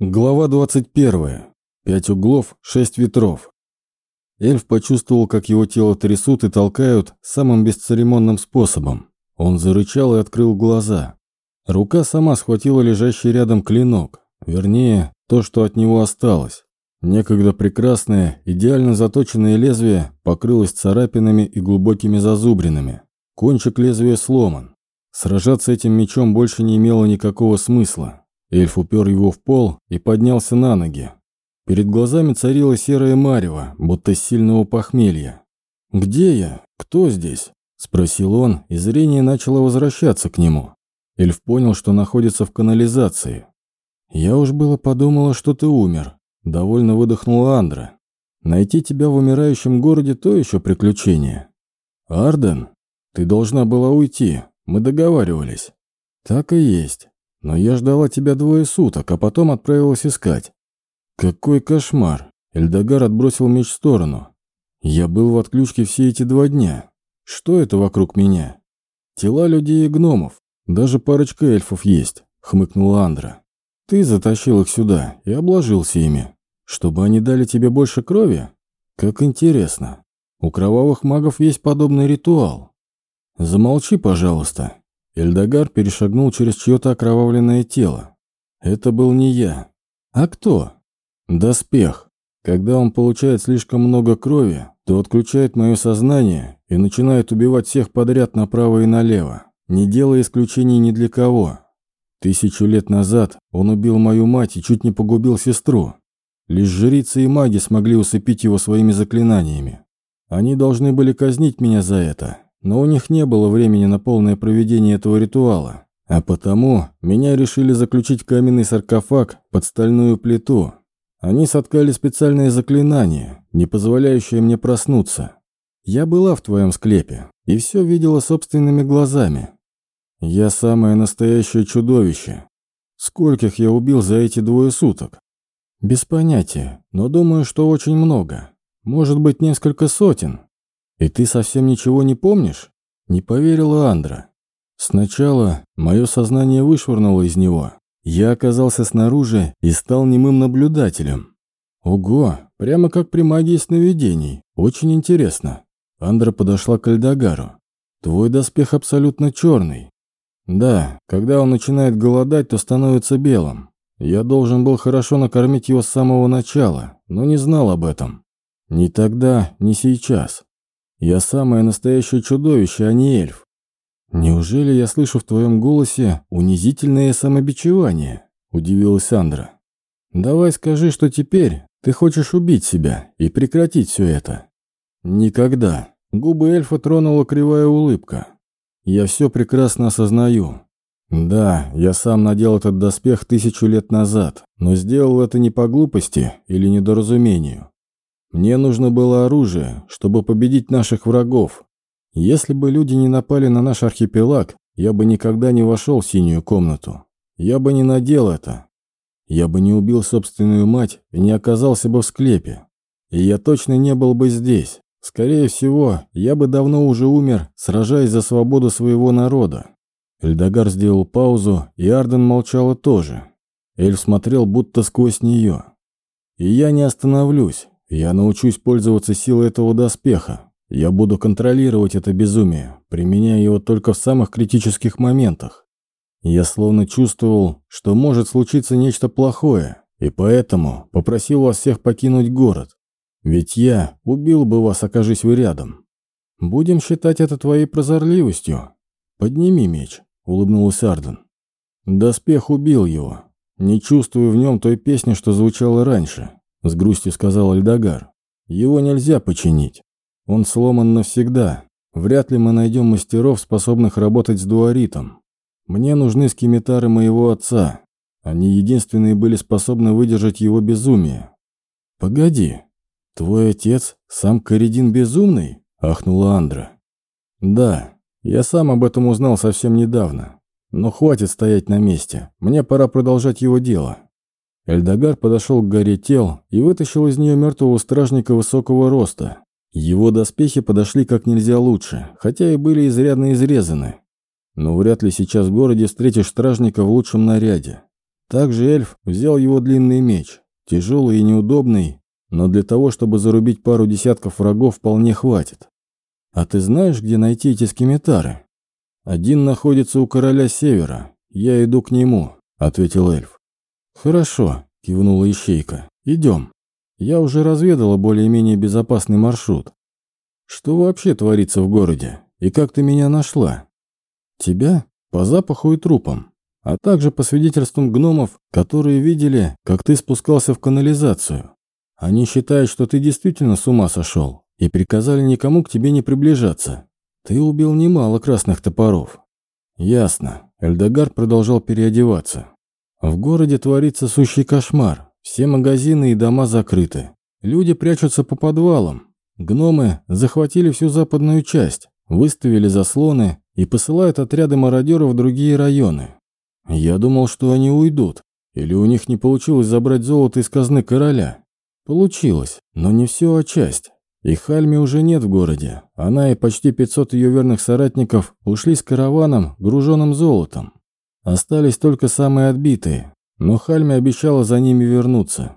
Глава 21. Пять углов, шесть ветров. Эльф почувствовал, как его тело трясут и толкают самым бесцеремонным способом. Он зарычал и открыл глаза. Рука сама схватила лежащий рядом клинок, вернее, то, что от него осталось. Некогда прекрасное, идеально заточенное лезвие покрылось царапинами и глубокими зазубринами. Кончик лезвия сломан. Сражаться этим мечом больше не имело никакого смысла. Эльф упер его в пол и поднялся на ноги. Перед глазами царила серая марево, будто сильного похмелья. «Где я? Кто здесь?» – спросил он, и зрение начало возвращаться к нему. Эльф понял, что находится в канализации. «Я уж было подумала, что ты умер», – довольно выдохнула Андра. «Найти тебя в умирающем городе – то еще приключение». «Арден, ты должна была уйти, мы договаривались». «Так и есть. Но я ждала тебя двое суток, а потом отправилась искать. Какой кошмар! Эльдогар отбросил меч в сторону. Я был в отключке все эти два дня. Что это вокруг меня? Тела людей и гномов. Даже парочка эльфов есть, хмыкнула Андра. Ты затащил их сюда и обложился ими. Чтобы они дали тебе больше крови? Как интересно. У кровавых магов есть подобный ритуал. Замолчи, пожалуйста. Эльдогар перешагнул через чье-то окровавленное тело. Это был не я. А кто? Доспех. Когда он получает слишком много крови, то отключает мое сознание и начинает убивать всех подряд направо и налево, не делая исключений ни для кого. Тысячу лет назад он убил мою мать и чуть не погубил сестру. Лишь жрицы и маги смогли усыпить его своими заклинаниями. Они должны были казнить меня за это, но у них не было времени на полное проведение этого ритуала, а потому меня решили заключить каменный саркофаг под стальную плиту. Они соткали специальное заклинание, не позволяющее мне проснуться. Я была в твоем склепе и все видела собственными глазами. Я самое настоящее чудовище. Скольких я убил за эти двое суток? Без понятия, но думаю, что очень много. Может быть, несколько сотен. «И ты совсем ничего не помнишь?» Не поверила Андра. Сначала мое сознание вышвырнуло из него. Я оказался снаружи и стал немым наблюдателем. Ого, прямо как при магии сновидений. Очень интересно. Андра подошла к Альдагару. Твой доспех абсолютно черный. Да, когда он начинает голодать, то становится белым. Я должен был хорошо накормить его с самого начала, но не знал об этом. Ни тогда, ни сейчас. Я самое настоящее чудовище, а не эльф. Неужели я слышу в твоем голосе унизительное самобичевание? Удивилась Сандра. Давай скажи, что теперь ты хочешь убить себя и прекратить все это. Никогда. Губы эльфа тронула кривая улыбка. Я все прекрасно осознаю. Да, я сам надел этот доспех тысячу лет назад, но сделал это не по глупости или недоразумению. Мне нужно было оружие, чтобы победить наших врагов. Если бы люди не напали на наш архипелаг, я бы никогда не вошел в синюю комнату. Я бы не надел это. Я бы не убил собственную мать и не оказался бы в склепе. И я точно не был бы здесь. Скорее всего, я бы давно уже умер, сражаясь за свободу своего народа. Эльдогар сделал паузу, и Арден молчала тоже. Эльф смотрел будто сквозь нее. «И я не остановлюсь. Я научусь пользоваться силой этого доспеха. Я буду контролировать это безумие, применяя его только в самых критических моментах. Я словно чувствовал, что может случиться нечто плохое, и поэтому попросил вас всех покинуть город. Ведь я убил бы вас, окажись вы рядом. Будем считать это твоей прозорливостью. Подними меч, улыбнулся Арден. Доспех убил его. Не чувствую в нем той песни, что звучала раньше. С грустью сказал Альдагар. Его нельзя починить. Он сломан навсегда. Вряд ли мы найдем мастеров, способных работать с дуаритом. Мне нужны скимитары моего отца. Они единственные были способны выдержать его безумие. Погоди, твой отец сам Коридин безумный? Ахнула Андра. Да, я сам об этом узнал совсем недавно. Но хватит стоять на месте. Мне пора продолжать его дело. Эльдогар подошел к горе тел и вытащил из нее мертвого стражника высокого роста. Его доспехи подошли как нельзя лучше, хотя и были изрядно изрезаны. Но вряд ли сейчас в городе встретишь стражника в лучшем наряде. Также эльф взял его длинный меч, тяжелый и неудобный, но для того, чтобы зарубить пару десятков врагов, вполне хватит. А ты знаешь, где найти эти скеметары? Один находится у короля Севера. Я иду к нему, ответил эльф. Хорошо, кивнула ищейка. Идем. Я уже разведала более-менее безопасный маршрут. Что вообще творится в городе? И как ты меня нашла? Тебя? По запаху и трупам. А также по свидетельствам гномов, которые видели, как ты спускался в канализацию. Они считают, что ты действительно с ума сошел и приказали никому к тебе не приближаться. Ты убил немало красных топоров. Ясно. Эльдогар продолжал переодеваться. В городе творится сущий кошмар. Все магазины и дома закрыты. Люди прячутся по подвалам. Гномы захватили всю западную часть, выставили заслоны и посылают отряды мародеров в другие районы. Я думал, что они уйдут. Или у них не получилось забрать золото из казны короля. Получилось, но не все, а часть. И Хальми уже нет в городе. Она и почти 500 ее верных соратников ушли с караваном, груженным золотом. Остались только самые отбитые, но Хальми обещала за ними вернуться.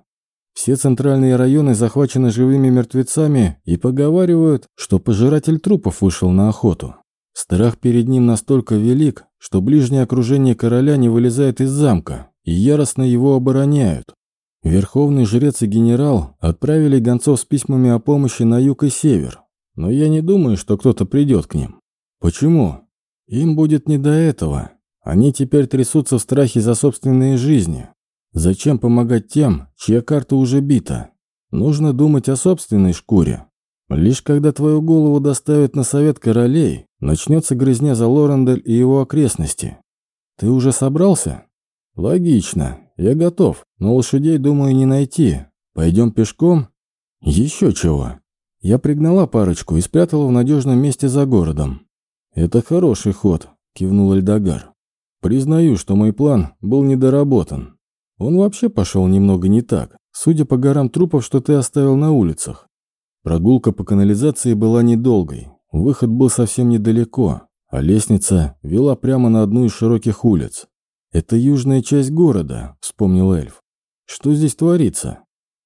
Все центральные районы захвачены живыми мертвецами и поговаривают, что пожиратель трупов вышел на охоту. Страх перед ним настолько велик, что ближнее окружение короля не вылезает из замка и яростно его обороняют. Верховный жрец и генерал отправили гонцов с письмами о помощи на юг и север, но я не думаю, что кто-то придет к ним. Почему? Им будет не до этого. Они теперь трясутся в страхе за собственные жизни. Зачем помогать тем, чья карта уже бита? Нужно думать о собственной шкуре. Лишь когда твою голову доставят на совет королей, начнется грызня за Лорендель и его окрестности. Ты уже собрался? Логично. Я готов, но лошадей, думаю, не найти. Пойдем пешком? Еще чего. Я пригнала парочку и спрятала в надежном месте за городом. Это хороший ход, кивнул Эльдогар. Признаю, что мой план был недоработан. Он вообще пошел немного не так, судя по горам трупов, что ты оставил на улицах. Прогулка по канализации была недолгой. Выход был совсем недалеко, а лестница вела прямо на одну из широких улиц. «Это южная часть города», — вспомнил эльф. «Что здесь творится?»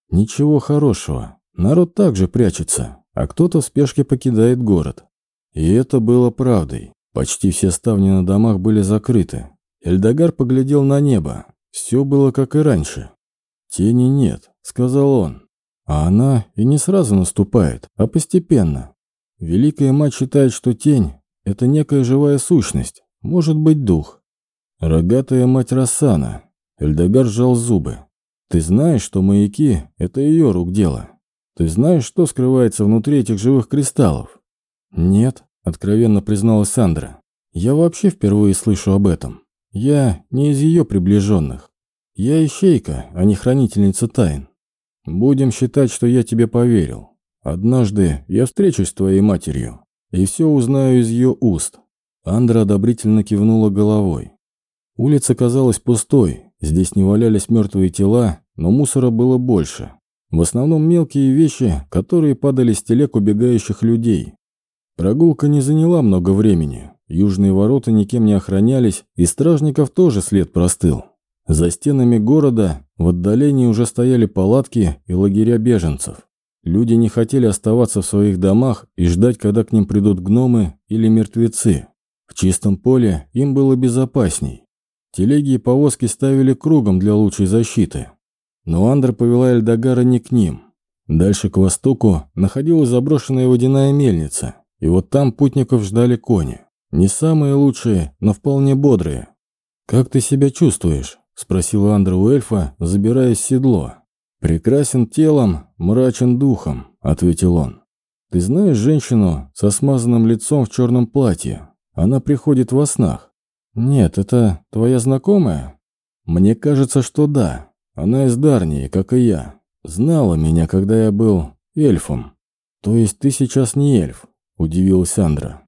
«Ничего хорошего. Народ также прячется, а кто-то в спешке покидает город». И это было правдой. Почти все ставни на домах были закрыты. Эльдогар поглядел на небо. Все было как и раньше. «Тени нет», — сказал он. А она и не сразу наступает, а постепенно. Великая мать считает, что тень — это некая живая сущность, может быть дух. Рогатая мать Рассана. Эльдогар сжал зубы. Ты знаешь, что маяки — это ее рук дело? Ты знаешь, что скрывается внутри этих живых кристаллов? Нет, откровенно призналась Сандра. Я вообще впервые слышу об этом. Я не из ее приближенных. Я ищейка, а не хранительница тайн. Будем считать, что я тебе поверил. Однажды я встречусь с твоей матерью и все узнаю из ее уст. Андра одобрительно кивнула головой. Улица казалась пустой, здесь не валялись мертвые тела, но мусора было больше. В основном мелкие вещи, которые падали с телег убегающих людей. Прогулка не заняла много времени. Южные ворота никем не охранялись, и стражников тоже след простыл. За стенами города в отдалении уже стояли палатки и лагеря беженцев. Люди не хотели оставаться в своих домах и ждать, когда к ним придут гномы или мертвецы. В чистом поле им было безопасней. Телеги и повозки ставили кругом для лучшей защиты. Но Андра повела Эльдогара не к ним. Дальше к востоку находилась заброшенная водяная мельница, и вот там путников ждали кони. Не самые лучшие, но вполне бодрые. «Как ты себя чувствуешь?» – спросила Андра у эльфа, забираясь в седло. «Прекрасен телом, мрачен духом», – ответил он. «Ты знаешь женщину со смазанным лицом в черном платье? Она приходит во снах. «Нет, это твоя знакомая?» «Мне кажется, что да. Она из Дарнии, как и я. Знала меня, когда я был эльфом». «То есть ты сейчас не эльф?» – удивилась Сандра.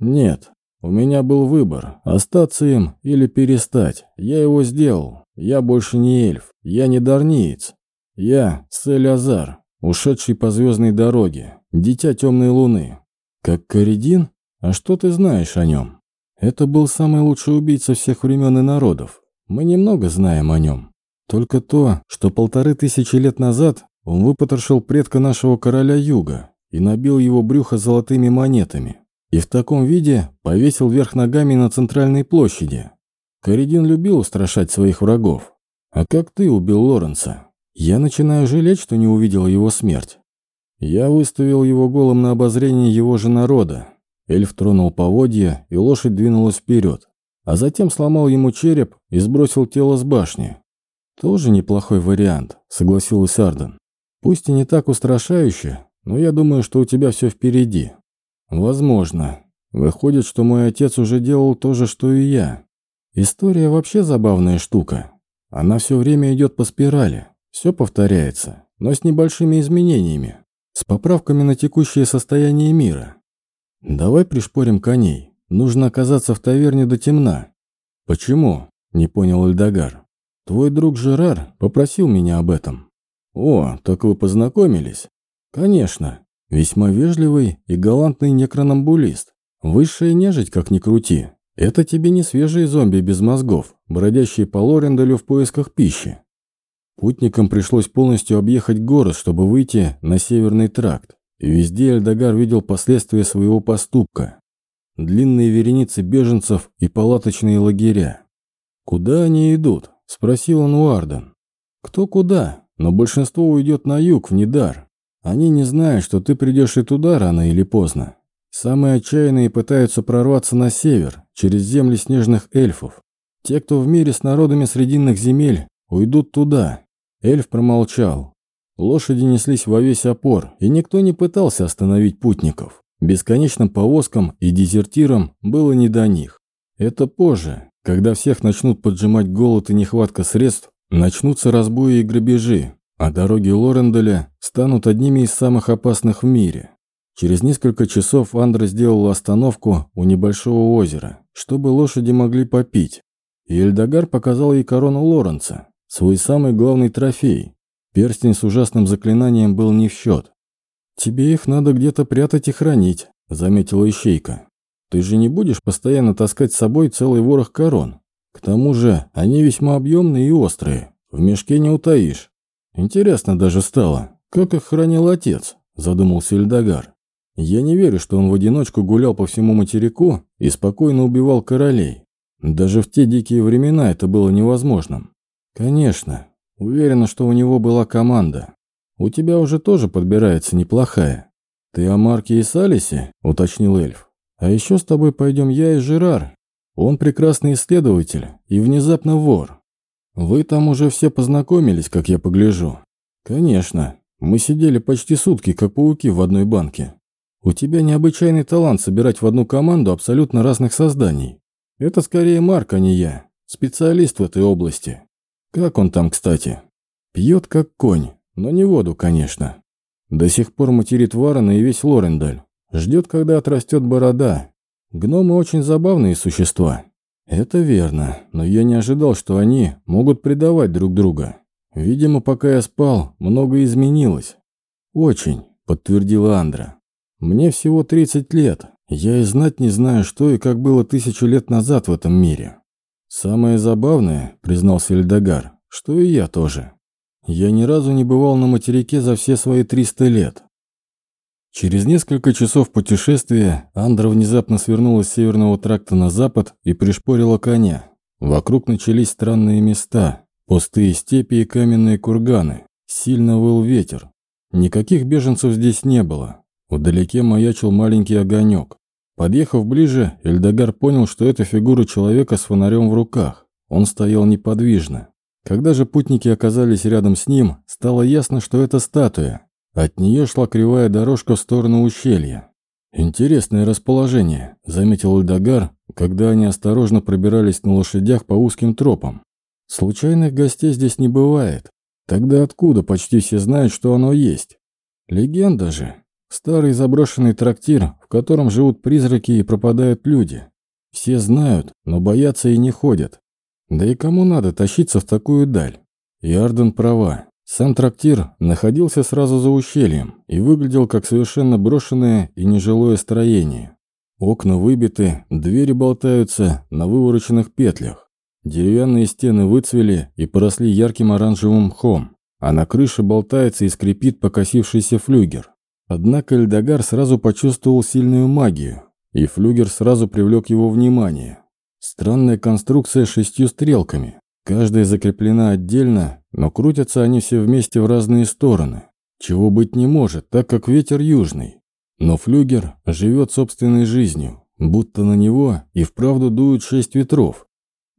«Нет, у меня был выбор, остаться им или перестать. Я его сделал. Я больше не эльф, я не дарниец. Я Сель-Азар, ушедший по звездной дороге, дитя темной луны. Как Коридин? А что ты знаешь о нем?» Это был самый лучший убийца всех времен и народов. Мы немного знаем о нем. Только то, что полторы тысячи лет назад он выпотрошил предка нашего короля Юга и набил его брюхо золотыми монетами. И в таком виде повесил вверх ногами на центральной площади. Коридин любил устрашать своих врагов. А как ты убил Лоренса? Я начинаю жалеть, что не увидел его смерть. Я выставил его голым на обозрение его же народа. Эльф тронул поводья, и лошадь двинулась вперед. А затем сломал ему череп и сбросил тело с башни. «Тоже неплохой вариант», — согласилась Арден. «Пусть и не так устрашающе, но я думаю, что у тебя все впереди». «Возможно. Выходит, что мой отец уже делал то же, что и я. История вообще забавная штука. Она все время идет по спирали. Все повторяется, но с небольшими изменениями. С поправками на текущее состояние мира. Давай пришпорим коней. Нужно оказаться в таверне до темна. Почему? Не понял Эльдогар. Твой друг Жерар попросил меня об этом. О, так вы познакомились? Конечно. Весьма вежливый и галантный некронамбулист. Высшая нежить, как ни крути. Это тебе не свежие зомби без мозгов, бродящие по Лоренделю в поисках пищи. Путникам пришлось полностью объехать город, чтобы выйти на северный тракт. И везде Эльдогар видел последствия своего поступка. Длинные вереницы беженцев и палаточные лагеря. «Куда они идут?» – спросил он у. «Кто куда? Но большинство уйдет на юг, в Недар. Они не знают, что ты придешь и туда рано или поздно. Самые отчаянные пытаются прорваться на север, через земли снежных эльфов. Те, кто в мире с народами срединных земель, уйдут туда. Эльф промолчал. Лошади неслись во весь опор, и никто не пытался остановить путников. Бесконечным повозкам и дезертирам было не до них. Это позже, когда всех начнут поджимать голод и нехватка средств, начнутся разбои и грабежи, а дороги Лоренделя станут одними из самых опасных в мире. Через несколько часов Андра сделала остановку у небольшого озера, чтобы лошади могли попить. И Эльдогар показал ей корону Лоренца, свой самый главный трофей. Перстень с ужасным заклинанием был не в счет. «Тебе их надо где-то прятать и хранить», — заметила Ищейка. «Ты же не будешь постоянно таскать с собой целый ворох корон. К тому же они весьма объемные и острые, в мешке не утаишь. Интересно даже стало, как их хранил отец», — задумался Эльдогар. Я не верю, что он в одиночку гулял по всему материку и спокойно убивал королей. Даже в те дикие времена это было невозможным. Конечно, уверена, что у него была команда. У тебя уже тоже подбирается неплохая. Ты о Марке и Салисе? Уточнил эльф. А еще с тобой пойдем я и Жерар. Он прекрасный исследователь и внезапно вор. Вы там уже все познакомились, как я погляжу. Конечно, мы сидели почти сутки, как пауки в одной банке. У тебя необычайный талант собирать в одну команду абсолютно разных созданий. Это скорее Марк, а не я. Специалист в этой области. Как он там, кстати? Пьет как конь, но не воду, конечно. До сих пор материт Варона и весь Лорендаль. Ждет, когда отрастет борода. Гномы очень забавные существа. Это верно, но я не ожидал, что они могут предавать друг друга. Видимо, пока я спал, многое изменилось. Очень, подтвердила Андра. Мне всего 30 лет. Я и знать не знаю, что и как было тысячу лет назад в этом мире. Самое забавное, признался Эльдогар, что и я тоже. Я ни разу не бывал на материке за все свои 300 лет. Через несколько часов путешествия Андра внезапно свернула с северного тракта на запад и пришпорила коня. Вокруг начались странные места, пустые степи и каменные курганы. Сильно выл ветер. Никаких беженцев здесь не было. Вдалеке маячил маленький огонек. Подъехав ближе, Эльдогар понял, что это фигура человека с фонарем в руках. Он стоял неподвижно. Когда же путники оказались рядом с ним, стало ясно, что это статуя. От нее шла кривая дорожка в сторону ущелья. «Интересное расположение», — заметил Эльдогар, когда они осторожно пробирались на лошадях по узким тропам. «Случайных гостей здесь не бывает. Тогда откуда почти все знают, что оно есть? Легенда же. Старый заброшенный трактир, в котором живут призраки и пропадают люди. Все знают, но боятся и не ходят. Да и кому надо тащиться в такую даль? И Арден права. Сам трактир находился сразу за ущельем и выглядел как совершенно брошенное и нежилое строение. Окна выбиты, двери болтаются на вывороченных петлях. Деревянные стены выцвели и поросли ярким оранжевым мхом, а на крыше болтается и скрипит покосившийся флюгер. Однако Эльдогар сразу почувствовал сильную магию, и флюгер сразу привлек его внимание. Странная конструкция с шестью стрелками. Каждая закреплена отдельно, но крутятся они все вместе в разные стороны. Чего быть не может, так как ветер южный. Но флюгер живет собственной жизнью, будто на него и вправду дуют шесть ветров.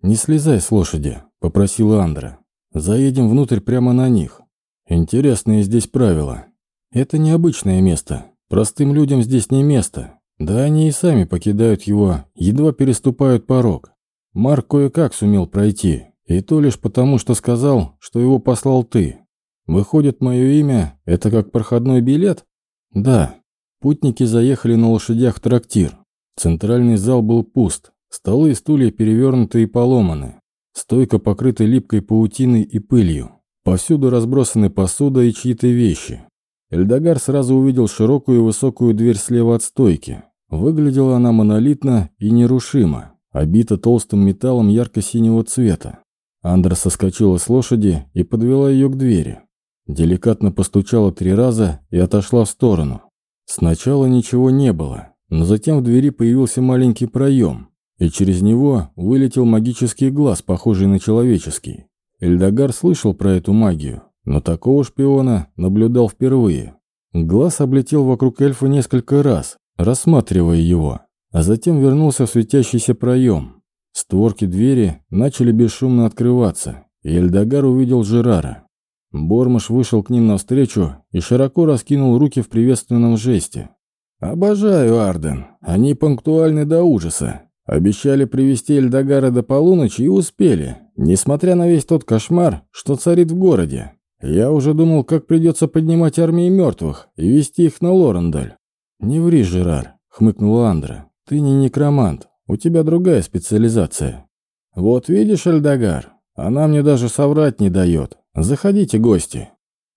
«Не слезай с лошади», — попросила Андра. «Заедем внутрь прямо на них. Интересные здесь правила. Это необычное место. Простым людям здесь не место. Да они и сами покидают его, едва переступают порог. Марк кое-как сумел пройти, и то лишь потому, что сказал, что его послал ты. Выходит, мое имя – это как проходной билет? Да. Путники заехали на лошадях в трактир. Центральный зал был пуст. Столы и стулья перевернуты и поломаны. Стойка покрыта липкой паутиной и пылью. Повсюду разбросаны посуда и чьи-то вещи. Эльдогар сразу увидел широкую и высокую дверь слева от стойки. Выглядела она монолитно и нерушимо, обита толстым металлом ярко-синего цвета. Андра соскочила с лошади и подвела ее к двери. Деликатно постучала три раза и отошла в сторону. Сначала ничего не было, но затем в двери появился маленький проем, и через него вылетел магический глаз, похожий на человеческий. Эльдогар слышал про эту магию, но такого шпиона наблюдал впервые. Глаз облетел вокруг эльфа несколько раз, рассматривая его, а затем вернулся в светящийся проем. Створки двери начали бесшумно открываться, и Эльдогар увидел Жерара. Бормаш вышел к ним навстречу и широко раскинул руки в приветственном жесте. «Обожаю Арден. Они пунктуальны до ужаса. Обещали привести Эльдогара до полуночи и успели, несмотря на весь тот кошмар, что царит в городе. Я уже думал, как придется поднимать армии мертвых и вести их на Лорендаль». «Не ври, Жерар», — хмыкнула Андра. «Ты не некромант. У тебя другая специализация. Вот видишь, Альдагар, она мне даже соврать не дает. Заходите, гости.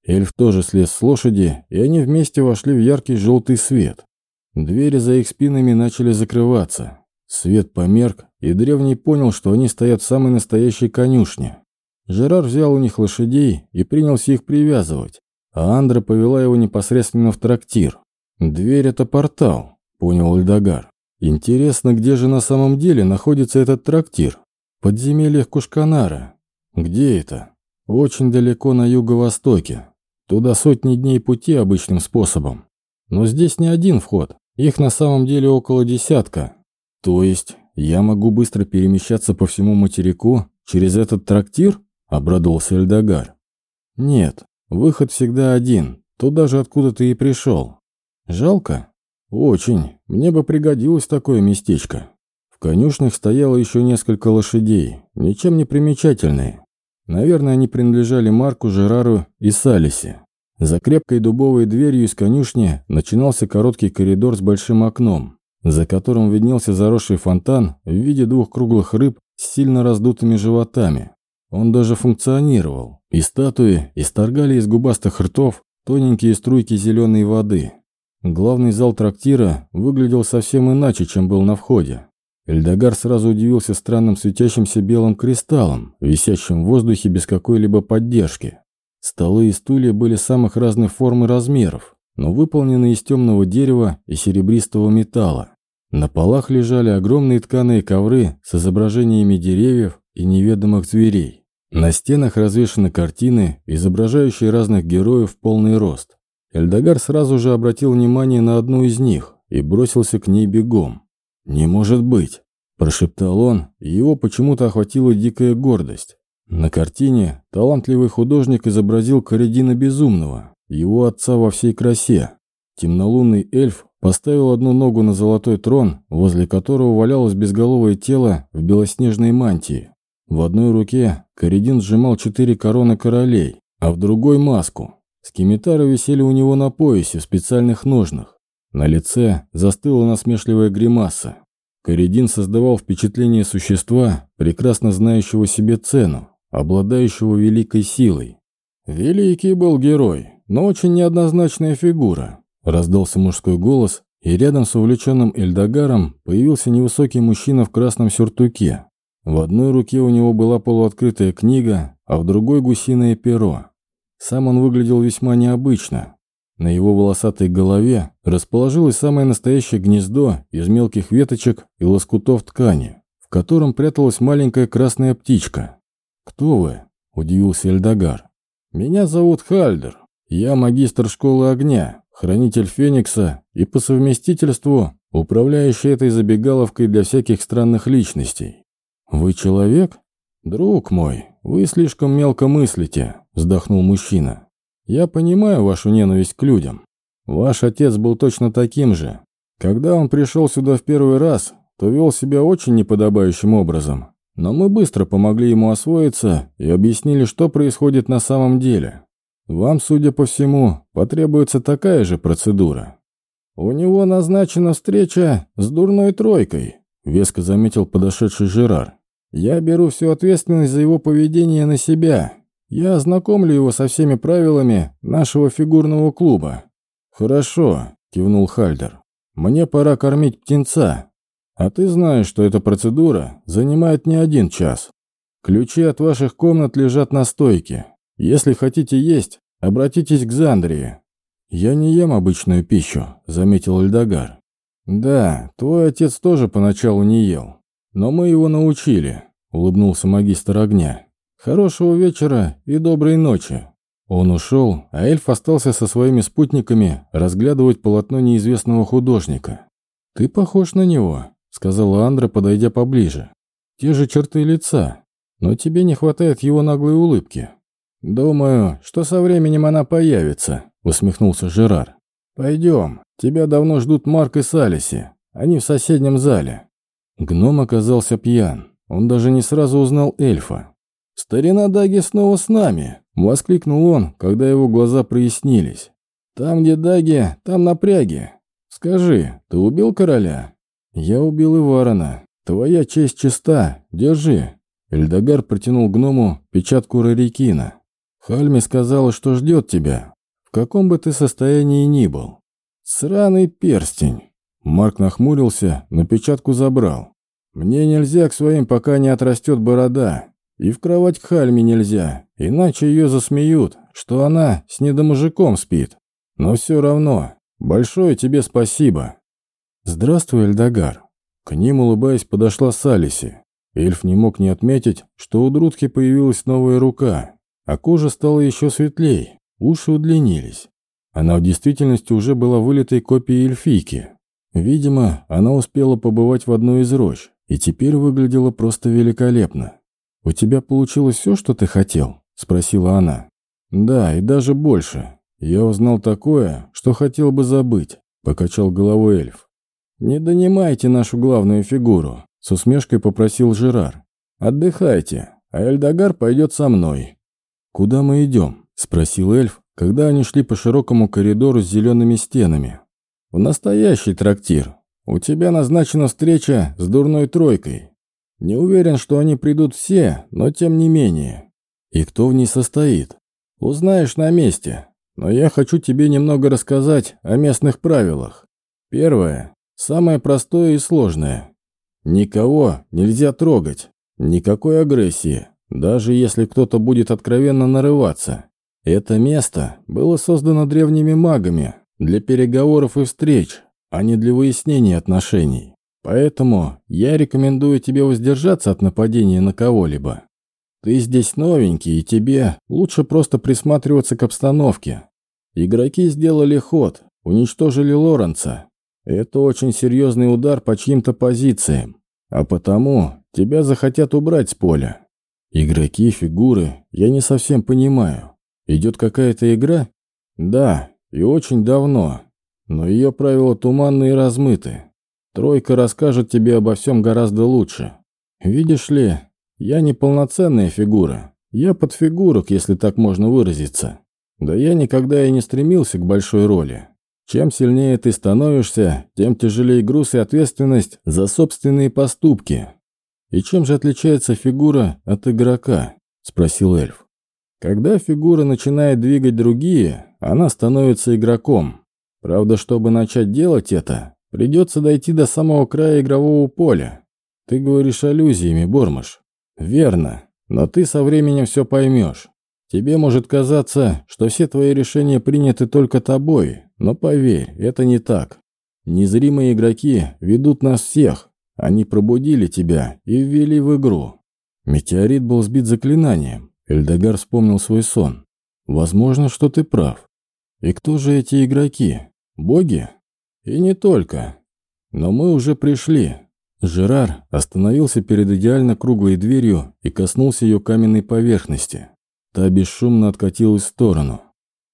Эльф тоже слез с лошади, и они вместе вошли в яркий желтый свет. Двери за их спинами начали закрываться. Свет померк, и древний понял, что они стоят в самой настоящей конюшне. Жерар взял у них лошадей и принялся их привязывать, а Андра повела его непосредственно в трактир. «Дверь — это портал», — понял Альдагар. Интересно, где же на самом деле находится этот трактир? В подземельях Кушканара. Где это? Очень далеко на юго-востоке. Туда сотни дней пути обычным способом. Но здесь не один вход. Их на самом деле около десятка. То есть я могу быстро перемещаться по всему материку через этот трактир? Обрадовался Эльдогар. Нет, выход всегда один. Туда же, откуда ты и пришел. Жалко? «Очень. Мне бы пригодилось такое местечко». В конюшнях стояло еще несколько лошадей, ничем не примечательные. Наверное, они принадлежали Марку, Жерару и Салисе. За крепкой дубовой дверью из конюшни начинался короткий коридор с большим окном, за которым виднелся заросший фонтан в виде двух круглых рыб с сильно раздутыми животами. Он даже функционировал, и статуи исторгали из губастых ртов тоненькие струйки зеленой воды. Главный зал трактира выглядел совсем иначе, чем был на входе. Эльдогар сразу удивился странным светящимся белым кристаллом, висящим в воздухе без какой-либо поддержки. Столы и стулья были самых разных форм и размеров, но выполнены из темного дерева и серебристого металла. На полах лежали огромные тканые ковры с изображениями деревьев и неведомых зверей. На стенах развешаны картины, изображающие разных героев в полный рост. Эльдогар сразу же обратил внимание на одну из них и бросился к ней бегом. «Не может быть!» – прошептал он, и его почему-то охватила дикая гордость. На картине талантливый художник изобразил Коридина Безумного, его отца во всей красе. Темнолунный эльф поставил одну ногу на золотой трон, возле которого валялось безголовое тело в белоснежной мантии. В одной руке Коридин сжимал четыре короны королей, а в другой – маску. Скимитары висели у него на поясе в специальных ножнах. На лице застыла насмешливая гримаса. Коридин создавал впечатление существа, прекрасно знающего себе цену, обладающего великой силой. «Великий был герой, но очень неоднозначная фигура», – раздался мужской голос, и рядом с увлеченным Эльдагаром появился невысокий мужчина в красном сюртуке. В одной руке у него была полуоткрытая книга, а в другой гусиное перо. Сам он выглядел весьма необычно. На его волосатой голове расположилось самое настоящее гнездо из мелких веточек и лоскутов ткани, в котором пряталась маленькая красная птичка. «Кто вы?» – удивился Эльдогар. «Меня зовут Хальдер. Я магистр школы огня, хранитель Феникса и по совместительству управляющий этой забегаловкой для всяких странных личностей. Вы человек? Друг мой, вы слишком мелко мыслите», – вздохнул мужчина. Я понимаю вашу ненависть к людям. Ваш отец был точно таким же. Когда он пришел сюда в первый раз, то вел себя очень неподобающим образом. Но мы быстро помогли ему освоиться и объяснили, что происходит на самом деле. Вам, судя по всему, потребуется такая же процедура. У него назначена встреча с дурной тройкой, веско заметил подошедший Жерар. Я беру всю ответственность за его поведение на себя я ознакомлю его со всеми правилами нашего фигурного клуба». «Хорошо», — кивнул Хальдер. «Мне пора кормить птенца. А ты знаешь, что эта процедура занимает не один час. Ключи от ваших комнат лежат на стойке. Если хотите есть, обратитесь к Зандрии». «Я не ем обычную пищу», — заметил Эльдогар. «Да, твой отец тоже поначалу не ел. Но мы его научили», — улыбнулся магистр огня. «Хорошего вечера и доброй ночи». Он ушел, а эльф остался со своими спутниками разглядывать полотно неизвестного художника. «Ты похож на него», — сказала Андра, подойдя поближе. «Те же черты лица, но тебе не хватает его наглой улыбки». «Думаю, что со временем она появится», — усмехнулся Жерар. «Пойдем, тебя давно ждут Марк и Салиси. Они в соседнем зале». Гном оказался пьян. Он даже не сразу узнал эльфа. «Старина Даги снова с нами!» — воскликнул он, когда его глаза прояснились. «Там, где Даги, там напряги. Скажи, ты убил короля?» «Я убил Иварона. Твоя честь чиста. Держи». Эльдогар протянул гному печатку Рарикина. «Хальми сказала, что ждет тебя, в каком бы ты состоянии ни был». «Сраный перстень!» Марк нахмурился, но печатку забрал. «Мне нельзя к своим, пока не отрастет борода. И в кровать к Хальме нельзя, иначе ее засмеют, что она с недомужиком спит. Но все равно, большое тебе спасибо. Здравствуй, Эльдогар. К ним, улыбаясь, подошла Салиси. Эльф не мог не отметить, что у Друдки появилась новая рука, а кожа стала еще светлей, уши удлинились. Она в действительности уже была вылитой копией эльфийки. Видимо, она успела побывать в одной из рощ и теперь выглядела просто великолепно. «У тебя получилось все, что ты хотел?» – спросила она. «Да, и даже больше. Я узнал такое, что хотел бы забыть», – покачал головой эльф. «Не донимайте нашу главную фигуру», – с усмешкой попросил Жерар. «Отдыхайте, а Эльдогар пойдет со мной». «Куда мы идем?» – спросил эльф, когда они шли по широкому коридору с зелеными стенами. «В настоящий трактир. У тебя назначена встреча с дурной тройкой. Не уверен, что они придут все, но тем не менее. И кто в ней состоит? Узнаешь на месте. Но я хочу тебе немного рассказать о местных правилах. Первое. Самое простое и сложное. Никого нельзя трогать. Никакой агрессии, даже если кто-то будет откровенно нарываться. Это место было создано древними магами для переговоров и встреч, а не для выяснения отношений. Поэтому я рекомендую тебе воздержаться от нападения на кого-либо. Ты здесь новенький, и тебе лучше просто присматриваться к обстановке. Игроки сделали ход, уничтожили Лоренца. Это очень серьезный удар по чьим-то позициям, а потому тебя захотят убрать с поля. Игроки, фигуры, я не совсем понимаю. Идет какая-то игра? Да, и очень давно. Но ее правила туманные и размыты. Тройка расскажет тебе обо всем гораздо лучше. Видишь ли, я не полноценная фигура. Я подфигурок, если так можно выразиться. Да я никогда и не стремился к большой роли. Чем сильнее ты становишься, тем тяжелее груз и ответственность за собственные поступки. «И чем же отличается фигура от игрока?» – спросил эльф. «Когда фигура начинает двигать другие, она становится игроком. Правда, чтобы начать делать это, Придется дойти до самого края игрового поля. ты говоришь аллюзиями, Бормыш. Верно, но ты со временем все поймешь. Тебе может казаться, что все твои решения приняты только тобой, но поверь, это не так. Незримые игроки ведут нас всех. Они пробудили тебя и ввели в игру. Метеорит был сбит заклинанием. Эльдогар вспомнил свой сон. Возможно, что ты прав. И кто же эти игроки? Боги? И не только. Но мы уже пришли. Жерар остановился перед идеально круглой дверью и коснулся ее каменной поверхности. Та бесшумно откатилась в сторону.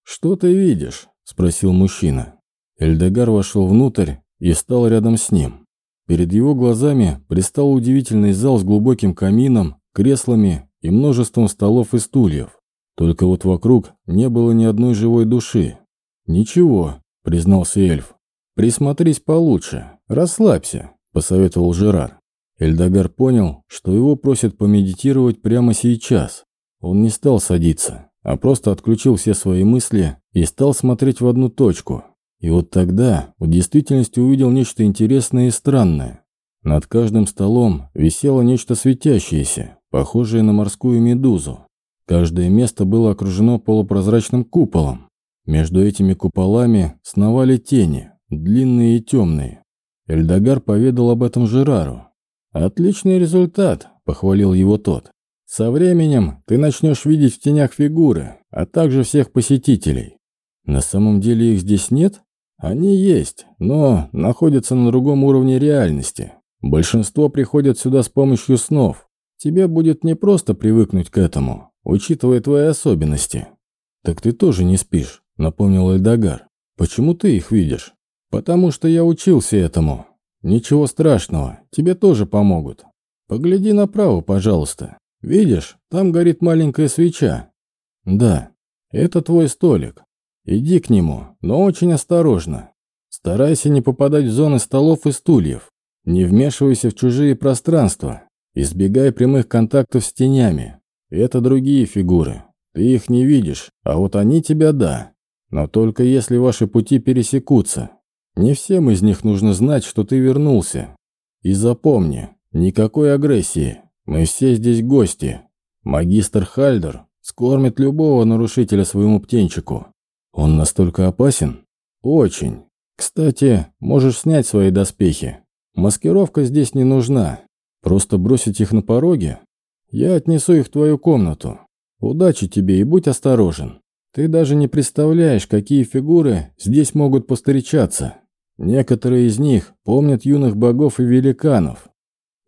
«Что ты видишь?» – спросил мужчина. Эльдегар вошел внутрь и стал рядом с ним. Перед его глазами пристал удивительный зал с глубоким камином, креслами и множеством столов и стульев. Только вот вокруг не было ни одной живой души. «Ничего», – признался эльф. «Присмотрись получше, расслабься», – посоветовал Жерар. Эльдогар понял, что его просят помедитировать прямо сейчас. Он не стал садиться, а просто отключил все свои мысли и стал смотреть в одну точку. И вот тогда в действительности увидел нечто интересное и странное. Над каждым столом висело нечто светящееся, похожее на морскую медузу. Каждое место было окружено полупрозрачным куполом. Между этими куполами сновали тени, длинные и темные. Эльдогар поведал об этом Жерару. «Отличный результат», — похвалил его тот. Со временем ты начнешь видеть в тенях фигуры, а также всех посетителей. На самом деле их здесь нет? Они есть, но находятся на другом уровне реальности. Большинство приходят сюда с помощью снов. Тебе будет непросто привыкнуть к этому, учитывая твои особенности. Так ты тоже не спишь, напомнил Эльдогар. Почему ты их видишь? Потому что я учился этому. Ничего страшного, тебе тоже помогут. Погляди направо, пожалуйста. Видишь, там горит маленькая свеча. Да, это твой столик. Иди к нему, но очень осторожно. Старайся не попадать в зоны столов и стульев. Не вмешивайся в чужие пространства. Избегай прямых контактов с тенями. Это другие фигуры. Ты их не видишь, а вот они тебя да. Но только если ваши пути пересекутся. Не всем из них нужно знать, что ты вернулся. И запомни, никакой агрессии. Мы все здесь гости. Магистр Хальдер скормит любого нарушителя своему птенчику. Он настолько опасен? Очень. Кстати, можешь снять свои доспехи. Маскировка здесь не нужна. Просто бросить их на пороге? Я отнесу их в твою комнату. Удачи тебе и будь осторожен. Ты даже не представляешь, какие фигуры здесь могут посторечаться. Некоторые из них помнят юных богов и великанов.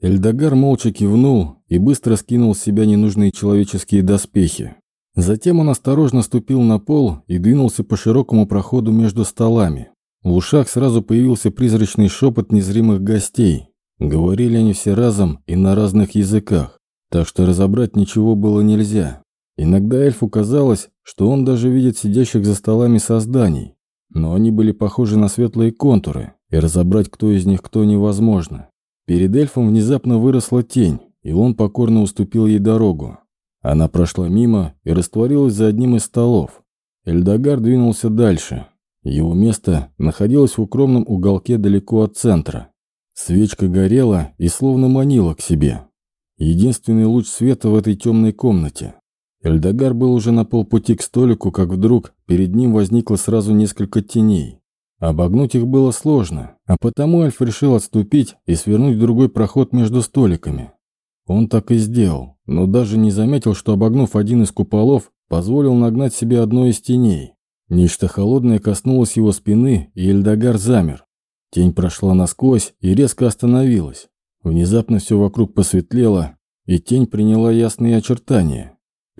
Эльдогар молча кивнул и быстро скинул с себя ненужные человеческие доспехи. Затем он осторожно ступил на пол и двинулся по широкому проходу между столами. В ушах сразу появился призрачный шепот незримых гостей. Говорили они все разом и на разных языках, так что разобрать ничего было нельзя. Иногда эльфу казалось, что он даже видит сидящих за столами созданий, но они были похожи на светлые контуры, и разобрать, кто из них кто, невозможно. Перед эльфом внезапно выросла тень, и он покорно уступил ей дорогу. Она прошла мимо и растворилась за одним из столов. Эльдогар двинулся дальше. Его место находилось в укромном уголке далеко от центра. Свечка горела и словно манила к себе. Единственный луч света в этой темной комнате. Эльдогар был уже на полпути к столику, как вдруг перед ним возникло сразу несколько теней. Обогнуть их было сложно, а потому Альф решил отступить и свернуть в другой проход между столиками. Он так и сделал, но даже не заметил, что обогнув один из куполов, позволил нагнать себе одно из теней. Нечто холодное коснулось его спины, и Эльдогар замер. Тень прошла насквозь и резко остановилась. Внезапно все вокруг посветлело, и тень приняла ясные очертания.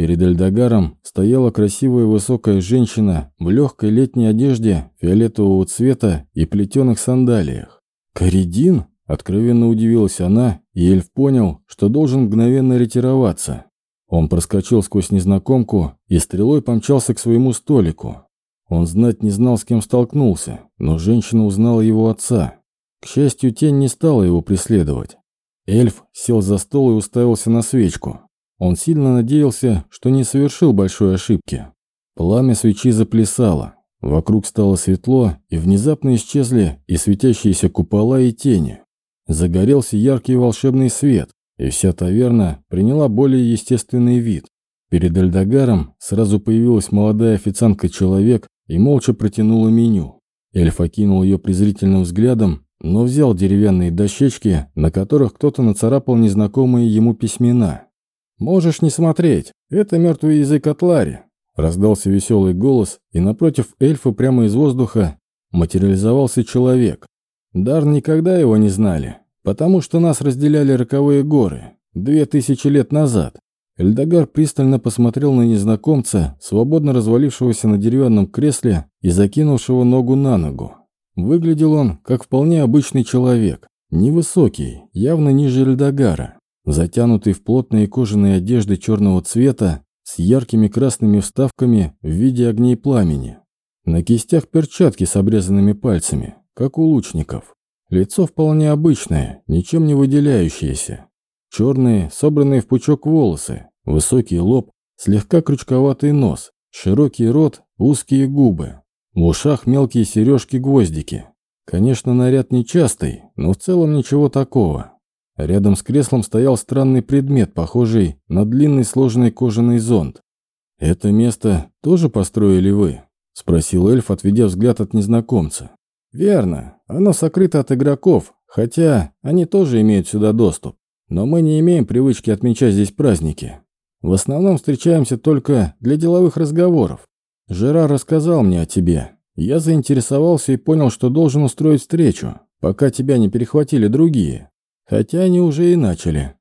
Перед Эльдагаром стояла красивая высокая женщина в легкой летней одежде фиолетового цвета и плетеных сандалиях. «Каридин?» – откровенно удивилась она, и эльф понял, что должен мгновенно ретироваться. Он проскочил сквозь незнакомку и стрелой помчался к своему столику. Он знать не знал, с кем столкнулся, но женщина узнала его отца. К счастью, тень не стала его преследовать. Эльф сел за стол и уставился на свечку. Он сильно надеялся, что не совершил большой ошибки. Пламя свечи заплясало. Вокруг стало светло, и внезапно исчезли и светящиеся купола, и тени. Загорелся яркий волшебный свет, и вся таверна приняла более естественный вид. Перед Эльдагаром сразу появилась молодая официантка-человек и молча протянула меню. Эльф окинул ее презрительным взглядом, но взял деревянные дощечки, на которых кто-то нацарапал незнакомые ему письмена. «Можешь не смотреть, это мертвый язык Атлари», – раздался веселый голос, и напротив эльфа прямо из воздуха материализовался человек. Дар никогда его не знали, потому что нас разделяли роковые горы, две тысячи лет назад. Эльдогар пристально посмотрел на незнакомца, свободно развалившегося на деревянном кресле и закинувшего ногу на ногу. Выглядел он, как вполне обычный человек, невысокий, явно ниже Эльдогара, затянутый в плотные кожаные одежды черного цвета с яркими красными вставками в виде огней пламени. На кистях перчатки с обрезанными пальцами, как у лучников. Лицо вполне обычное, ничем не выделяющееся. Черные, собранные в пучок волосы, Высокий лоб, слегка крючковатый нос, широкий рот, узкие губы. В ушах мелкие сережки-гвоздики. Конечно, наряд нечастый, но в целом ничего такого. Рядом с креслом стоял странный предмет, похожий на длинный сложный кожаный зонт. «Это место тоже построили вы?» – спросил эльф, отведя взгляд от незнакомца. «Верно. Оно сокрыто от игроков, хотя они тоже имеют сюда доступ. Но мы не имеем привычки отмечать здесь праздники. В основном встречаемся только для деловых разговоров. Жерар рассказал мне о тебе. Я заинтересовался и понял, что должен устроить встречу, пока тебя не перехватили другие. Хотя они уже и начали.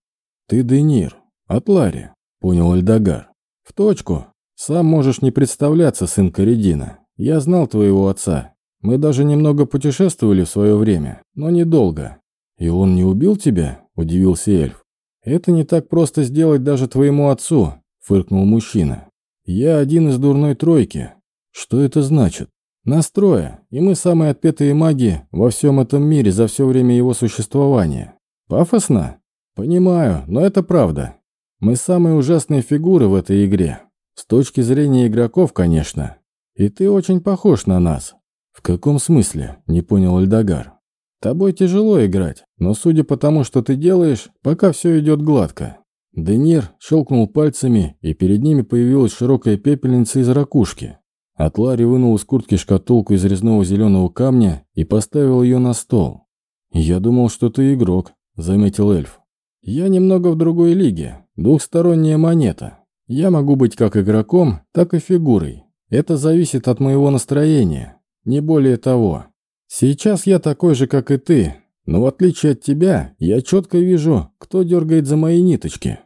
Ты Денир, от Лари, понял Эльдогар. В точку. Сам можешь не представляться, сын Каредина. Я знал твоего отца. Мы даже немного путешествовали в свое время, но недолго. И он не убил тебя? Удивился эльф. «Это не так просто сделать даже твоему отцу», – фыркнул мужчина. «Я один из дурной тройки. Что это значит? Настроя, и мы самые отпетые маги во всем этом мире за все время его существования. Пафосно? Понимаю, но это правда. Мы самые ужасные фигуры в этой игре. С точки зрения игроков, конечно. И ты очень похож на нас». «В каком смысле?» – не понял Эльдогар. Тобой тяжело играть, но судя по тому, что ты делаешь, пока все идет гладко». Денир щелкнул пальцами, и перед ними появилась широкая пепельница из ракушки. Атлари вынул из куртки шкатулку из резного зеленого камня и поставил ее на стол. «Я думал, что ты игрок», — заметил эльф. «Я немного в другой лиге, двухсторонняя монета. Я могу быть как игроком, так и фигурой. Это зависит от моего настроения, не более того. Сейчас я такой же, как и ты, но в отличие от тебя, я четко вижу, кто дергает за мои ниточки.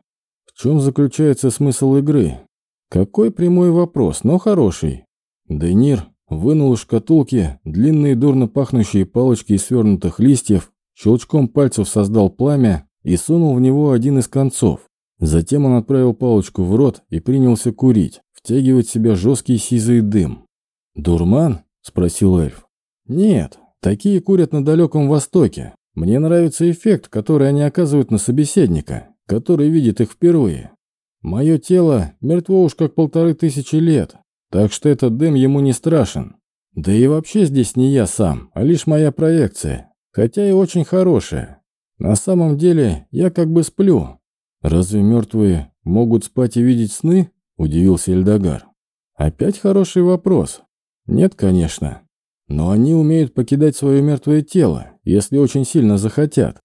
В чем заключается смысл игры? Какой прямой вопрос, но хороший. Денир вынул из шкатулки длинные дурно пахнущие палочки из свернутых листьев, щелчком пальцев создал пламя и сунул в него один из концов. Затем он отправил палочку в рот и принялся курить, втягивать в себя жесткий сизый дым. «Дурман?» – спросил эльф. «Нет, такие курят на Далеком Востоке. Мне нравится эффект, который они оказывают на собеседника, который видит их впервые. Мое тело мертво уж как полторы тысячи лет, так что этот дым ему не страшен. Да и вообще здесь не я сам, а лишь моя проекция, хотя и очень хорошая. На самом деле я как бы сплю. Разве мертвые могут спать и видеть сны?» – удивился Эльдогар. «Опять хороший вопрос. Нет, конечно. Но они умеют покидать свое мертвое тело, если очень сильно захотят.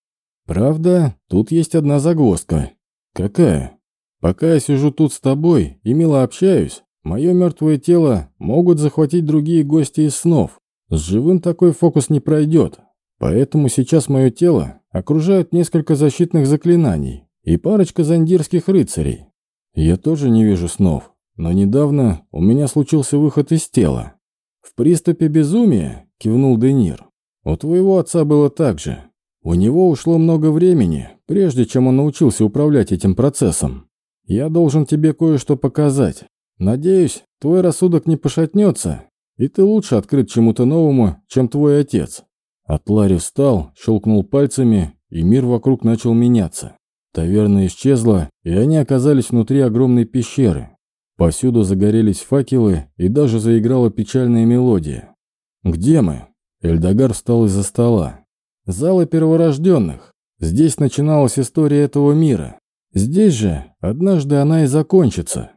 Правда, тут есть одна загвоздка. Какая? Пока я сижу тут с тобой и мило общаюсь, мое мертвое тело могут захватить другие гости из снов. С живым такой фокус не пройдет. Поэтому сейчас мое тело окружают несколько защитных заклинаний и парочка зандирских рыцарей. Я тоже не вижу снов, но недавно у меня случился выход из тела. «В приступе безумия?» – кивнул Денир. «У твоего отца было так же. У него ушло много времени, прежде чем он научился управлять этим процессом. Я должен тебе кое-что показать. Надеюсь, твой рассудок не пошатнется, и ты лучше открыт чему-то новому, чем твой отец». Атлари встал, щелкнул пальцами, и мир вокруг начал меняться. Таверна исчезла, и они оказались внутри огромной пещеры. Повсюду загорелись факелы, и даже заиграла печальная мелодия. «Где мы?» Эльдогар встал из-за стола. Залы перворожденных. Здесь начиналась история этого мира. Здесь же однажды она и закончится.